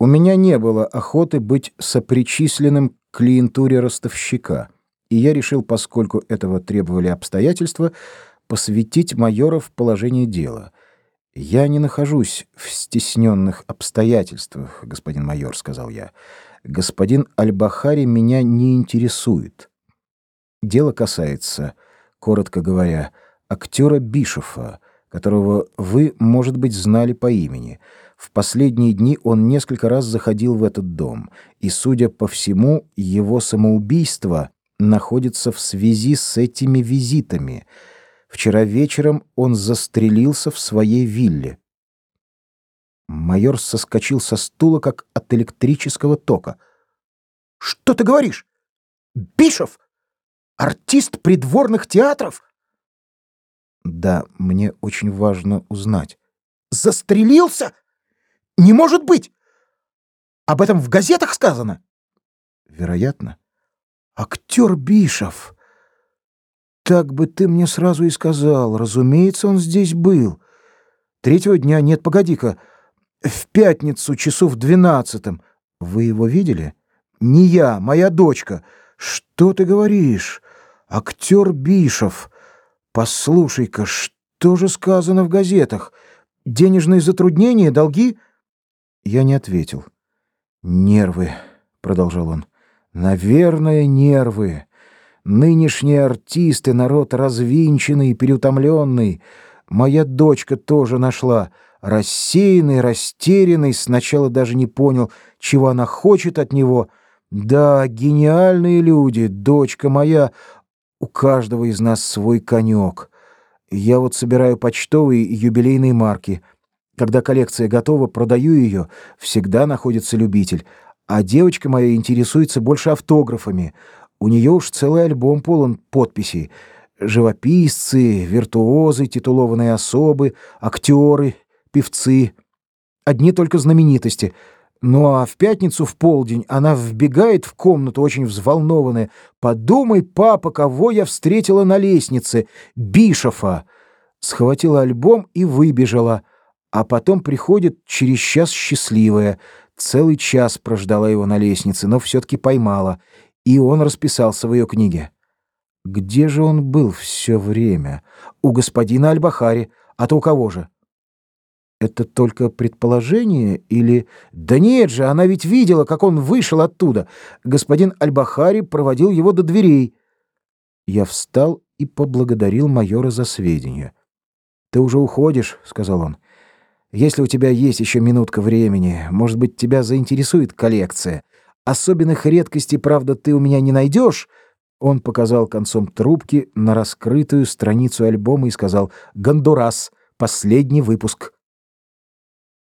У меня не было охоты быть сопричисленным к клиентуре ростовщика, и я решил, поскольку этого требовали обстоятельства, посвятить майора в положение дела. «Я не нахожусь в стесненных обстоятельствах, господин майор», — сказал я. «Господин Альбахари меня не интересует. Дело касается, коротко говоря, актера Бишофа, которого вы, может быть, знали по имени. В последние дни он несколько раз заходил в этот дом, и, судя по всему, его самоубийство находится в связи с этими визитами. Вчера вечером он застрелился в своей вилле. Майор соскочил со стула, как от электрического тока. «Что ты говоришь? Бишов? Артист придворных театров?» Да, мне очень важно узнать. Застрелился? Не может быть! Об этом в газетах сказано? Вероятно. Актер Бишов. Так бы ты мне сразу и сказал. Разумеется, он здесь был. Третьего дня нет, погоди-ка. В пятницу, часов двенадцатом. Вы его видели? Не я, моя дочка. Что ты говоришь? Актер Бишов. Послушай-ка, что же сказано в газетах? Денежные затруднения, долги? Я не ответил. Нервы, продолжал он. Наверное, нервы. Нынешние артисты народ развинченный, переутомленный. Моя дочка тоже нашла рассеянный, растерянный, сначала даже не понял, чего она хочет от него. Да, гениальные люди, дочка моя, у каждого из нас свой конек. Я вот собираю почтовые и юбилейные марки. Когда коллекция готова, продаю ее. Всегда находится любитель. А девочка моя интересуется больше автографами. У нее уж целый альбом полон подписей. Живописцы, виртуозы, титулованные особы, актеры, певцы. Одни только знаменитости — ну а в пятницу в полдень она вбегает в комнату очень взволнованная. «Подумай, папа, кого я встретила на лестнице? Бишофа!» Схватила альбом и выбежала. А потом приходит через час счастливая. Целый час прождала его на лестнице, но все-таки поймала. И он расписался в ее книге. Где же он был все время? У господина Альбахари. А то у кого же? Это только предположение или... Да нет же, она ведь видела, как он вышел оттуда. Господин Альбахари проводил его до дверей. Я встал и поблагодарил майора за сведения. «Ты уже уходишь», — сказал он. «Если у тебя есть еще минутка времени, может быть, тебя заинтересует коллекция. Особенных редкостей, правда, ты у меня не найдешь». Он показал концом трубки на раскрытую страницу альбома и сказал «Гондурас, последний выпуск».